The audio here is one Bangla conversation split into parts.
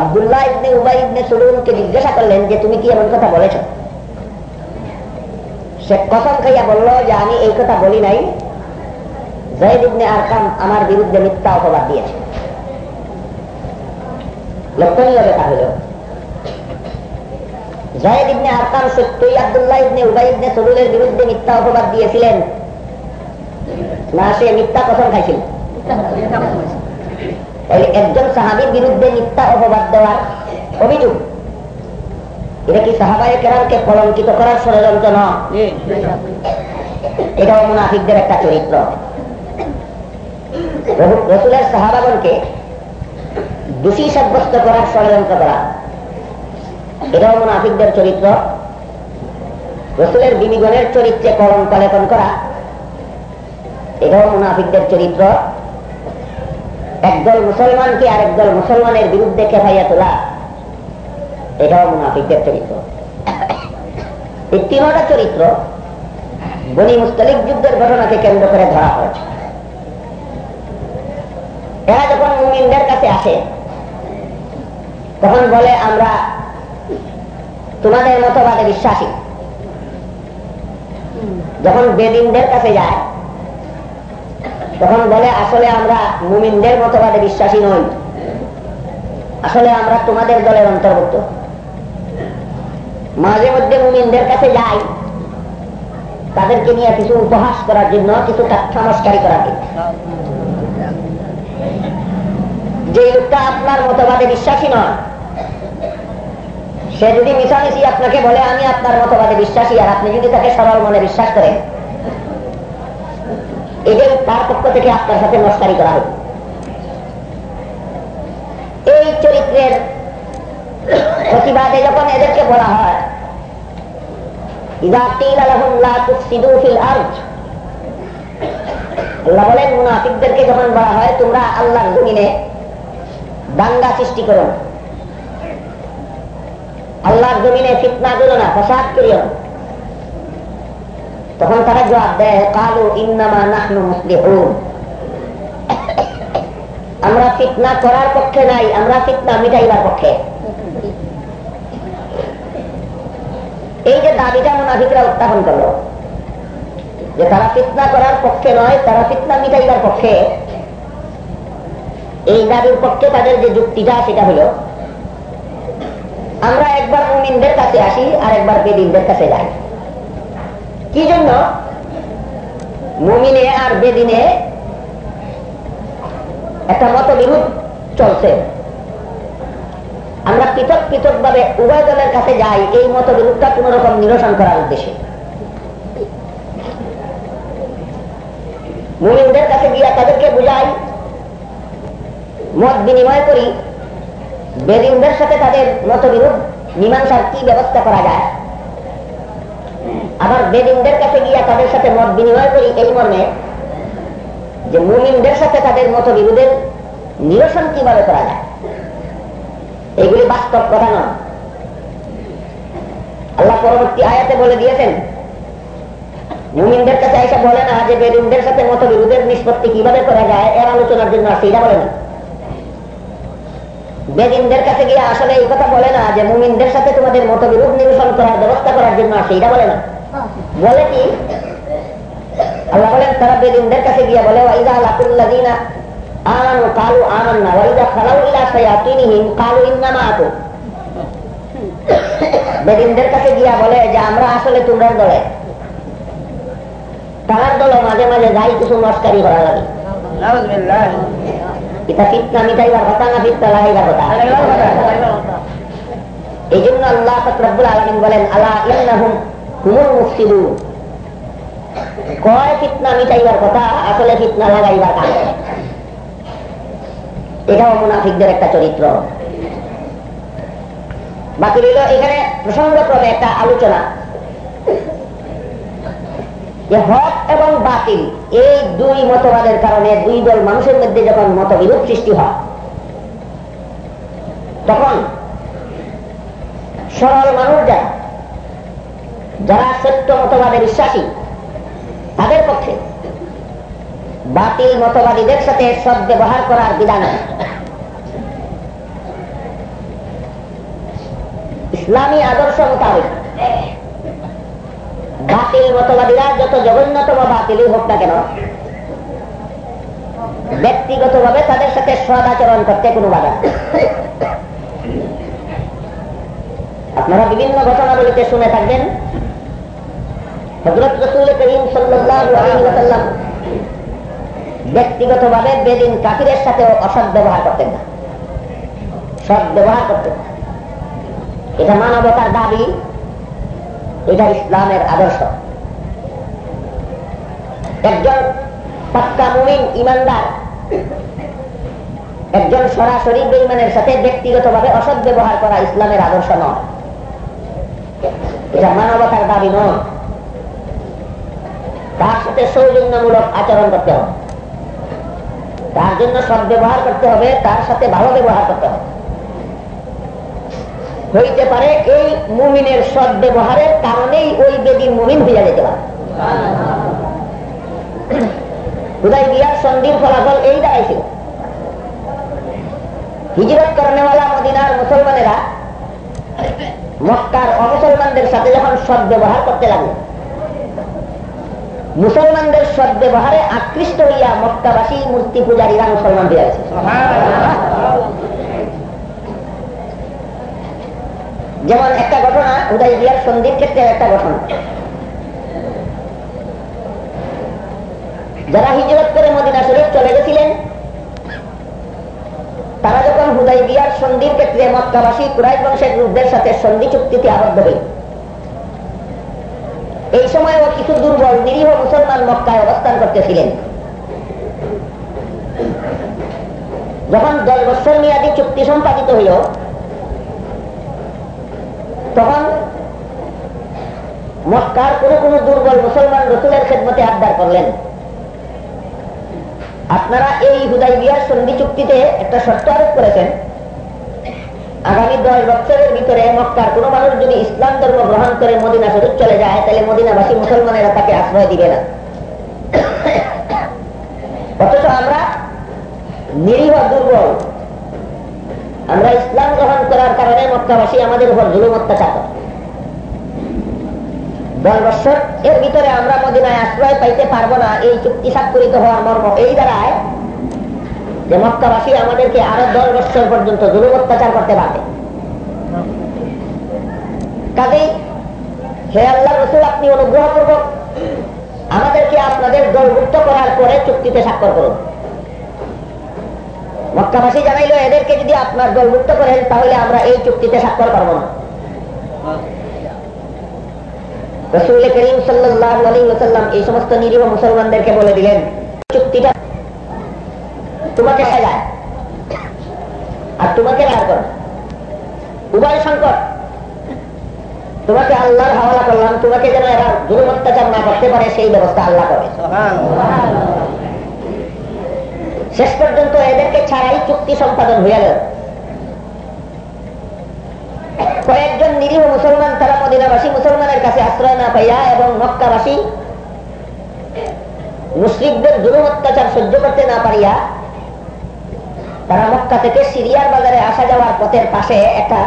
আব্দুল্লাহ ইবনে উবাই ইবনে সুলুমকে জিজ্ঞাসা করলেন যে, তুমি কি এমন কথা বলেছ? সে কসম খাইয়া বলল যে, আমি এই কথা বলি নাই। জাহিদ ইবনে আরকাম আমার বিরুদ্ধে মিথ্যা অপবাদ দিয়েছে। লক্ষণীয় ব্যাপার হল জাহেদ ইবনে আরকাম সত্যই আবদুল্লাহ ইবনে উবাই ইবনে সলুলের বিরুদ্ধে মিথ্যা অপবাদ দিয়েছিলেন। না, সে মিথ্যা কসম খাইছিল। তাহলে একজন সাহাবির বিরুদ্ধে মিথ্যা অপবাদ দেওয়ার অভিযোগ। এটা কি সাহাবায় কেরামকে কলঙ্কিত করার ষড়যন্ত্র নয় এটাও মুনাফিকদের একটা চরিত্র। রসুলের সাহাবাগণকে দোষী সাব্যস্ত করার ষড়যন্ত্র করা। এটাও মুনাফিকদের চরিত্র। রসুলের বিবিগণের চরিত্রে কলঙ্ক লেখন করা। এটাও মুনাফিকদের চরিত্র। একদল মুসলমানকে আরেকদল মুসলমানের বিরুদ্ধে খেফাইয়া তোলা, এটাও মুনাফিকদের চরিত্র। এই তিনটা চরিত্র বনি মুস্তলিক যুদ্ধের ঘটনাকে কেন্দ্র করে ধরা হয়েছে। এরা যখন মুমিনদের কাছে আসে, তখন বলে, আমরা তোমাদের মতবাদে বিশ্বাসী। যখন বেদিনদের কাছে যায় তখন বলে, আসলে আমরা মুমিনদের মতবাদে বিশ্বাসী নই। আসলে আমরা তোমাদের দলের অন্তর্ভুক্ত। মাঝে মধ্যে মুমিনদের কাছে যাই। তাদেরকে নিয়ে কিছু উপহাস করার জন্য, কিছু তথ্যামস্কারি করার যে লোকটা আপনার মতবাদে বিশ্বাসী নয়, সে যদি মিশামিশি আপনাকে বলে, আমি আপনার মতবাদে বিশ্বাসী, আর আপনি যদি তাকে সরল মনে বিশ্বাস করেন এদের তার পক্ষ থেকে আপনার সাথে নস্কারি করা হবে এই চরিত্রের প্রতিবাদে যখন এদেরকে বলা হয় আল্লাহ যখন বলা হয়, তোমরা জমিনে দাঙ্গা সৃষ্টি করো। আল্লাহর জমিনে ফিতনা করো না, ফসাদ করিও তখন তারা জবাব দেয়, কালু ইন্নামা নাহনু মুসলিহুন আমরা ফিতনা করার পক্ষে নাই, আমরা ফিতনা মিটাইবার পক্ষে। এই যে দাবিটা মুনাফিকরা উত্থাপন করল, যে তারা ফিতনা করার পক্ষে নয়, তারা ফিতনা মিটাইবার পক্ষে, এই দাবির পক্ষে তাদের যে যুক্তিটা, সেটা হলো, আমরা একবার মুমিনদের কাছে আসি আর একবার বেদিনদের কাছে যাই। কি জন্য মুমিনে আর বেদিনে একটা মতবিরোধ চলছে। আমরা পৃথক পৃথক ভাবে উভয় দলের কাছে যাই, এই মতবিরোধটা কোন রকম নিরসন করার উদ্দেশ্যে। মুমিনদের কাছে গিয়া তাদেরকে বুঝাই, মত বিনিময় করি, বেদিনদের সাথে তাদের মতবিরোধ, মীমাংসার কি ব্যবস্থা করা যায়? আবার বেদিনদের কাছে গিয়া তাদের সাথে মত বিনিময় করি এই মর্মে যে মুমিনদের সাথে তাদের মত বিরোধের নিরসন কীভাবে করা যায়? এগুলি বাস্তব কথা নয়। আল্লাহ পরবর্তী আয়াতে বলে দিয়েছেন, মুমিনদের কাছে এসে বলে না যে বেদিনদের সাথে মত বিরোধের নিষ্পত্তি কীভাবে করা যায় এর আলোচনার জন্য আসছে এটা বলে না। বেদিনদের কাছে গিয়ে আসলে এই কথা বলে না যে মুমিনদের সাথে তোমাদের মতবিরোধ নিরসন করার, ব্যবস্থা করার জন্য আসে এটা বলে না। বলে কি? আল্লাহ বলেন, তারা বেদিনদের কাছে গিয়ে বলে ওয়াইদা লাকুল্লাদিনা আমানু কালু দলে। মাঝে মাঝে যাই কিছু নস্কারি করা লাগে। এটা ফিতনা মিটাইবার কথা না ফিতনা লাগাইবার কথা এই জন্য আল্লাহ ফকরাবুল আলমিন বলেন আল্লাহ ইন্নাহুম হুমুল কয় ফিতনা মিটাইবার কথা আসলে ফিতনা লাগাইবার কাজ এটাও মুনাফিকদের একটা চরিত্র বাকি রইল এখানে প্রসঙ্গক্রমে একটা আলোচনা যে হক এবং বাতিল, এই দুই মতবাদের কারণে দুই দল মানুষের মধ্যে যখন মতবিরোধ সৃষ্টি হয়, তখন সরল মানুষ যারা যারা সত্য মতবাদে বিশ্বাসী, তাদের পক্ষে বাতিল মতবাদীদের সাথে সদ ব্যবহার করার বিধান ইসলামী আদর্শ মোতাবেক বাতিল মতবাদীরা যত জঘন্যতম বাতিলই হোক না কেন, ব্যক্তিগতভাবে তাদের সাথে সদাচরণ করতে কোনো বাধা আপনারা বিভিন্ন ঘটনাবলিতে শুনে থাকবেন। হজরত রসুল করিম সাল্লাম ব্যক্তিগতভাবে বেদিন কাফিরের সাথে অসৎ ব্যবহার করতেন না। সৎ ব্যবহার করতেন এটা মানবতার দাবি। এটা ইসলামের আদর্শ। একজন পাক্কা মুমিন ইমানদার, একজন সরাসরি বেইমানের সাথে ব্যক্তিগতভাবে অসৎ ব্যবহার করা ইসলামের আদর্শ নয়। এটা মানবতার দাবি নয়। তার সাথে সৌজন্যমূলক আচরণ করতে হবে। তার জন্য সৎ ব্যবহার করতে হবে, তার সাথে ভালো ব্যবহার করতে হবে। হইতে পারে এই মুমিনের সৎ ব্যবহারের কারণেই ওই বেদিন মুমিন হইয়া যেতে পারে। বিয়ার সন্ধির ফলাফল এই হিজরত মদিনার মুসলমানেরা মক্কার অমুসলমানদের সাথে যখন সৎ ব্যবহার করতে লাগল মুসলমানদের সদ ব্যবহারে আকৃষ্ট হইয়া মক্কাবাসী মূর্তি পূজারীরা মুসলমান হইয়া যেমন একটা ঘটনা, উদয় বিয়ার সন্ধির ক্ষেত্রে একটা ঘটনা। যারা হিজরত করে মদিনা শরীফ চলে গেছিলেন, তারা যখন হুদাই বিয়ার সন্ধির ক্ষেত্রে মক্কাবাসী কুরাই বংশের গ্রুপদের সাথে সন্ধি চুক্তিতে আবদ্ধ হইল এই সময়ও কিছু দুর্বল, নিরীহ মুসলমান মক্কায় অবস্থান করতেছিলেন। যখন দশ বছর মেয়াদী চুক্তি সম্পাদিত হইল তখন মক্কার কোন কোন দুর্বল মুসলমান রসুলের খেদমতে আবদার করলেন। আপনারা এই হুদাই বিয়ার সন্ধি চুক্তিতে একটা শর্ত আরোপ করেছেন। আগামী দশ বছরের ভিতরে মক্কার কোন মানুষ যদি ইসলাম ধর্ম গ্রহণ করে মদিনা শরীফ চলে যায়, তাহলে মদিনাবাসী মুসলমানেরা তাকে আশ্রয় দিবে না। অথচ আমরা নিরীহ দুর্বল আমরা ইসলাম গ্রহণ করার কারণে মক্কাবাসী আমাদের উপর জুলুম অত্যাচার করে। দশ এর ভিতরে আমরা মদিনায় আশ্রয় পাইতে পারব না, এই চুক্তি স্বাক্ষরিত হওয়ার মর্ম। এই দ্বারায় যে মক্কাবাসী আমাদেরকে আরও দশ পর্যন্ত জুলুম অত্যাচার করতে পারবে। কাজেই হে আল্লাহ রসুল, আপনি অনুগ্রহপূর্বক আমাদেরকে আপনাদের দলভুক্ত করার পরে চুক্তিতে স্বাক্ষর করুন। মক্কাবাসী জানাইল, এদেরকে যদি আপনার দলভুক্ত করেন, তাহলে আমরা এই চুক্তিতে স্বাক্ষর করব না। রসুল করিম সাল্লাম এই সমস্ত নিরীহ মুসলমানদেরকে বলে দিলেন, চুক্তিটা তোমাকে সাজায় আর তোমাকে রার করে। উভয় সংকট, তোমাকে আল্লাহর হাওয়ালা করলাম, তোমাকে যেন এরা জুলুম অত্যাচার না করতে পারে, সেই ব্যবস্থা আল্লাহ করে। শেষ পর্যন্ত এদেরকে ছাড়াই চুক্তি সম্পাদন হয়ে গেল। কয়েকজন নিরীহ মুসলমান, তারা মদিনাবাসী মুসলমানের কাছে আশ্রয় না পাইয়া এবং মক্কাবাসী মুসলিমদের জুলুম, অত্যাচার সহ্য করতে না পারিয়া তারা মক্কা থেকে সিরিয়ার বাজারে আসা যাওয়ার পথের পাশে একটা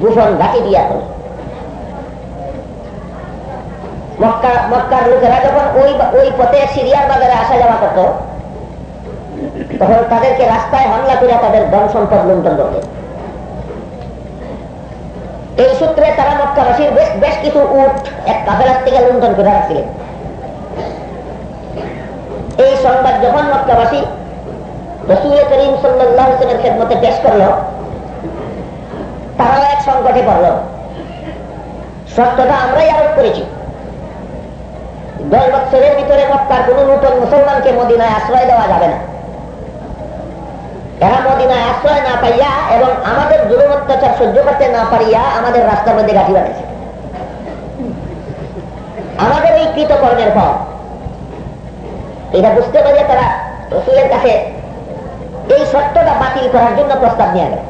দূষণ ঘাটি দিয়া তোলে মক্কা, মক্কার লোকেরা যখন ওই ওই পথে সিরিয়ার বাজারে আসা যাওয়া করত তখন তাদেরকে রাস্তায় হামলা করে তাদের ধন সম্পদ লুণ্ঠন করতে এই সূত্রে তারা মক্কাবাসীর বেশ বেশ কিছু উঠ এক কাফেলার থেকে লুণ্ঠন করে রাখছিলেন। এই সংবাদ যখন মক্কাবাসী রসুল করিম সাল্লামের খেদমতে পেশ করল, তারাও এক সংকটে পড়ল। সত্যটা আমরাই আরোপ করেছি। দশ বছরের ভিতরে মক্কার কোন নতুন মুসলমানকে মদিনায় আশ্রয় দেওয়া যাবে না। আশ্রয় না পাইয়া এবং আমাদের জুলুম অত্যাচার সহ্য করতে না পারিয়া আমাদের রাস্তার মধ্যে গাঠি বানিয়েছে আমাদের এই কৃতকর্মের ফল। এটা বুঝতে পারিয়া তারা রসুলের কাছে এই শর্তটা বাতিল করার জন্য প্রস্তাব নিয়ে গেল।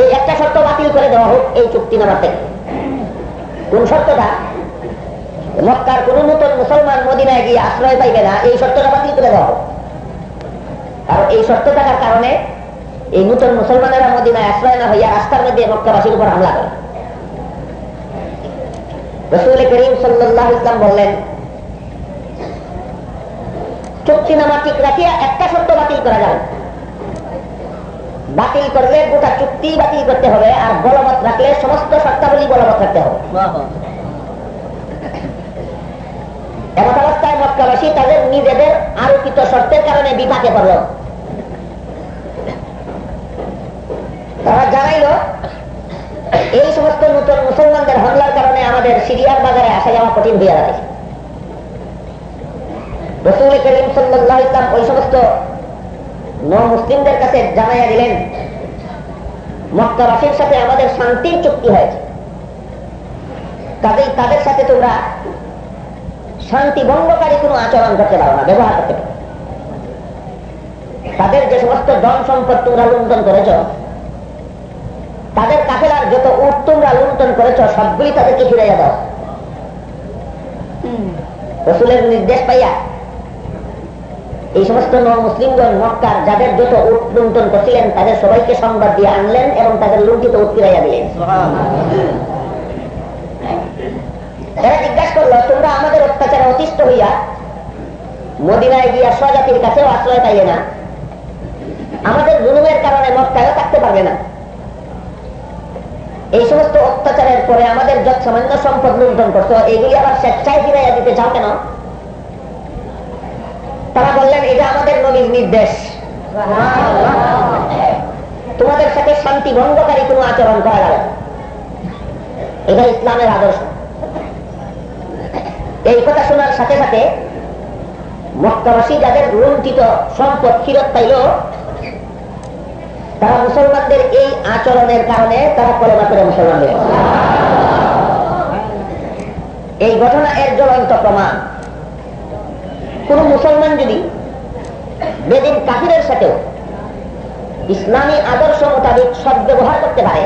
এই একটা শর্ত বাতিল করে দেওয়া হোক, এই চুক্তি নামার থেকে। কোন শর্তটা মক্কার কোন নতুন মুসলমান মদিনায় গিয়ে আশ্রয় পাইবে না, এই শর্তটা বাতিল করে দেওয়া হোক। আর এই শর্ত থাকার কারণে এই নতুন মুসলমানেরা মদিনায় আশ্রয় না হইয়া রাস্তার মধ্যে মক্কাবাসীর উপর হামলা করে। রসুল করিম সাল্লাহ ইসলাম বললেন চুক্তিনামা ঠিক রাখিয়া একটা শর্ত বাতিল করা যাবে। বাতিল করলে গোটা চুক্তি বাতিল করতে হবে আর বলবৎ রাখলে সমস্ত শর্তাবলী বলবৎ রাখতে হবে। এমন মক্কাবাসী তাদের নিজেদের আরোপিত শর্তের কারণে বিপাকে পড়ল। তারা জানাইল, এই সমস্ত নতুন মুসলমানদের হামলার কারণে আমাদের সিরিয়ার বাজারে আসা যাওয়া কঠিন হয়ে দাঁড়ায় রসুল করিম সাল্লাহ ইসলাম ওই সমস্ত মুসলিমদের কাছে জানাইয়া দিলেন মক্কাবাসীর সাথে আমাদের শান্তির চুক্তি হয়েছে। কাজেই তাদের সাথে তোমরা শান্তি ভঙ্গকারী কোনো আচরণ করতে পারো না ব্যবহার করতে পারো। তাদের যে সমস্ত ধন সম্পদ তোমরা লুণ্ঠন করেছ তাদের কাফেলার যত উঠ তোমরা লুণ্ঠন করেছ সবগুলি তাদেরকে ফিরাইয়া দাও। রসুলের নির্দেশ পাইয়া এই সমস্ত মুসলিমগণ মক্কার যাদের যত উট লুণ্ঠন করছিলেন তাদের সবাইকে সংবাদ দিয়ে আনলেন এবং তাদের লুণ্ঠিত উঠ ফিরাইয়া দিলেন। তারা তোমরা আমাদের অত্যাচারে অতিষ্ঠ হইয়া মদিনায় গিয়া স্বজাতির কাছেও আশ্রয় পাইলে না, আমাদের জুলুমের কারণে মক্কায়ও থাকতে পারবে না। এই সমস্ত অত্যাচারের পরে আমাদের যত সামান্য সম্পদ লুণ্ঠন করছ এইগুলি আবার স্বেচ্ছায় ফিরাইয়া দিতে চাও কেন? তারা বললেন, এটা আমাদের নবীর নির্দেশ। তোমাদের সাথে শান্তি ভঙ্গকারী কোন আচরণ করা যাবে এটা ইসলামের আদর্শ। এই কথা শোনার সাথে সাথে মক্কাবাসী যাদের লুণ্ঠিত সম্পদ ফিরত পাইল, তারা মুসলমানদের এই আচরণের কারণে তারা কলেমা করে মুসলমান এই ঘটনা এর জ্বলন্ত প্রমাণ। কোন মুসলমান যদি বেদিন কাফিরের সাথেও ইসলামী আদর্শ মোতাবেক সদ ব্যবহার করতে পারে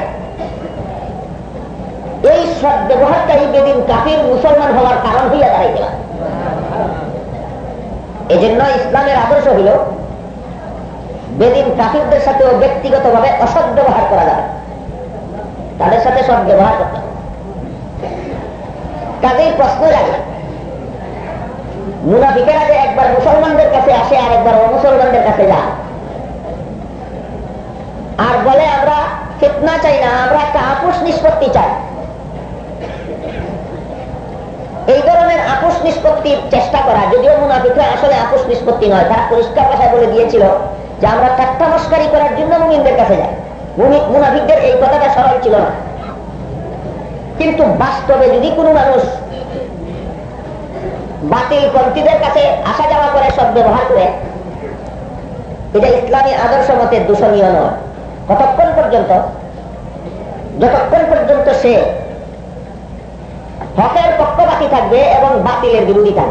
এই সদ ব্যবহারকারী বেদিন কাফির মুসলমান হওয়ার কারণ হইয়া দাঁড়াইতে পারে এই জন্য ইসলামের আদর্শ হইল বেদিন কাফিরদের সাথেও ব্যক্তিগত ভাবে অসৎ ব্যবহার করা যাবে, তাদের সাথে সৎ ব্যবহার করতে হবে। কাজেই প্রশ্ন লাগে মুনাফিকেরা যে একবার মুসলমানদের কাছে আসে আর একবার অমুসলমানদের কাছে যায়। আর বলে, আমরা ফিতনা চাই না, আমরা একটা আপোষ নিষ্পত্তি চাই। এই ধরনের আপোষ নিষ্পত্তির চেষ্টা করা, যদিও মুনাফিকরা আসলে আপোষ নিষ্পত্তি নয়, তারা পরিষ্কার ভাষায় বলে দিয়েছিল যে আমরা ঠাট্টা মস্কারি করার জন্য মুমিনদের কাছে যাই। মুনাফিকদের এই কথাটা সরল ছিল না। কিন্তু বাস্তবে যদি কোনো মানুষ বাতিল পন্থীদের কাছে আসা যাওয়া করে সব ব্যবহার করে, এটা ইসলামী আদর্শ মতে দূষণীয় নয়। কতক্ষণ পর্যন্ত? যতক্ষণ পর্যন্ত সে হকের পক্ষপাতি থাকবে এবং বাতিলের বিরোধিতা।